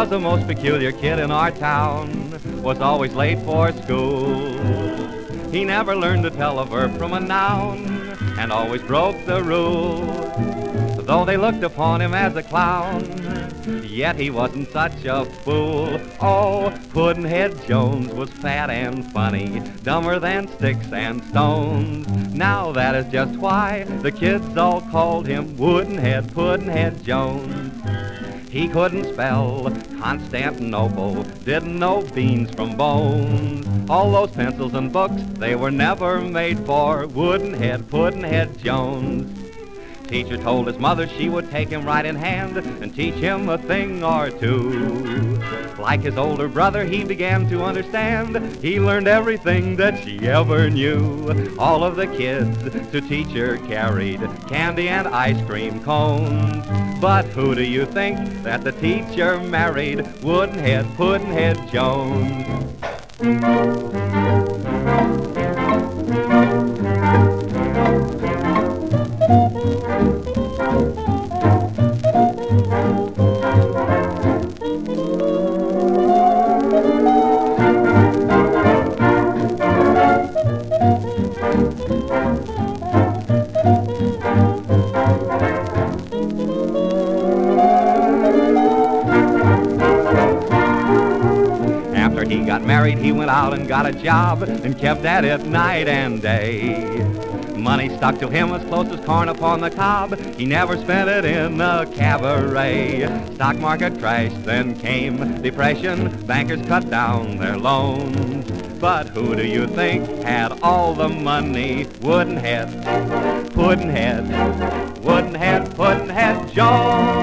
was the most peculiar kid in our town, was always late for school. He never learned to tell a verb from a noun, and always broke the rule. Though they looked upon him as a clown, yet he wasn't such a fool. Oh, Puddin'Head Jones was fat and funny, dumber than sticks and stones. Now that is just why the kids all called him Woodenhead, Puddin'Head Jones. He couldn't spell Constantinople, didn't know beans from bones. All those pencils and books, they were never made for Woodenhead, Puddin'Head Jones. Teacher told his mother she would take him right in hand and teach him a thing or two. Like his older brother, he began to understand. He learned everything that she ever knew. All of the kids to teacher carried candy and ice cream cones. But who do you think that the teacher married? Woodenhead, Puddin'Head Jones. After he got married, he went out and got a job and kept at it night and day. Money stuck to him as close as corn upon the cob. He never spent it in a cabaret. Stock market crashed, then came depression. Bankers cut down their loans. But who do you think had all the money? Woodenhead, Puddin'Head, Woodenhead, Puddin'Head Jones.